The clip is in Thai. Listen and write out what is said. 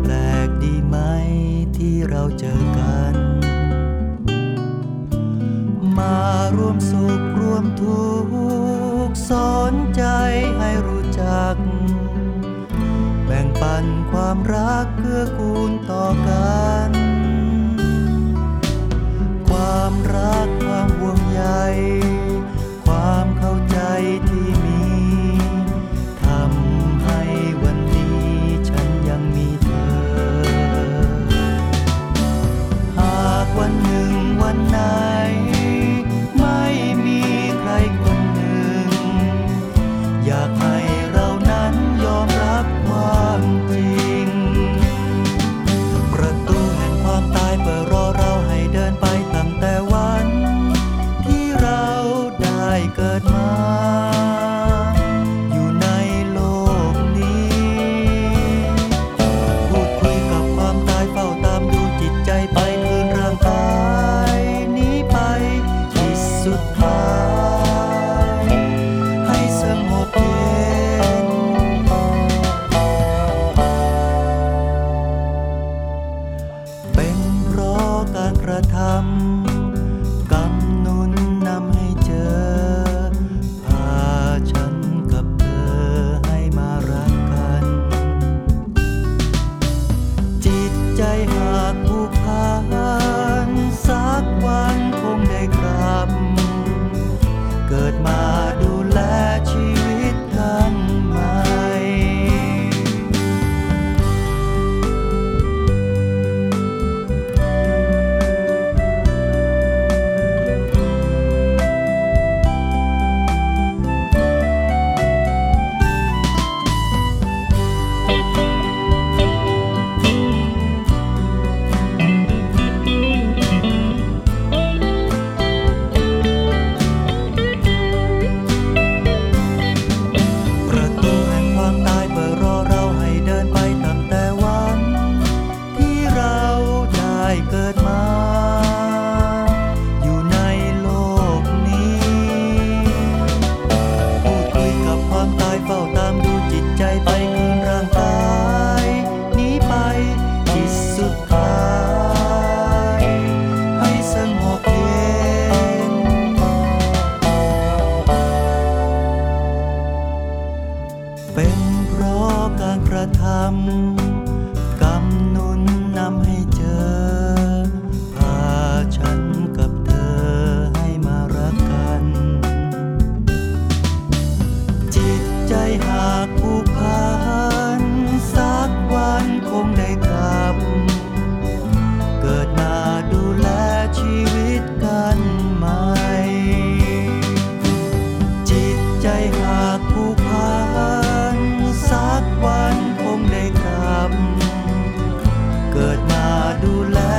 แปลกดีไหมที่เราเจอกัน มาร่วมสุขร่วมทุกข์สอนใจให้รู้จัก แบ่งปันความรักเกื้อกูลต่อกัน ความรักความ เกิดมา อยู่ในโลกนี้ พูดคุยกับความตายเฝ้าตามดูจิตใจไปคืนร่างกายนี้ไปที่สุดท้าย ให้สงบเย็นเป็นเพราะการกระทำ dulu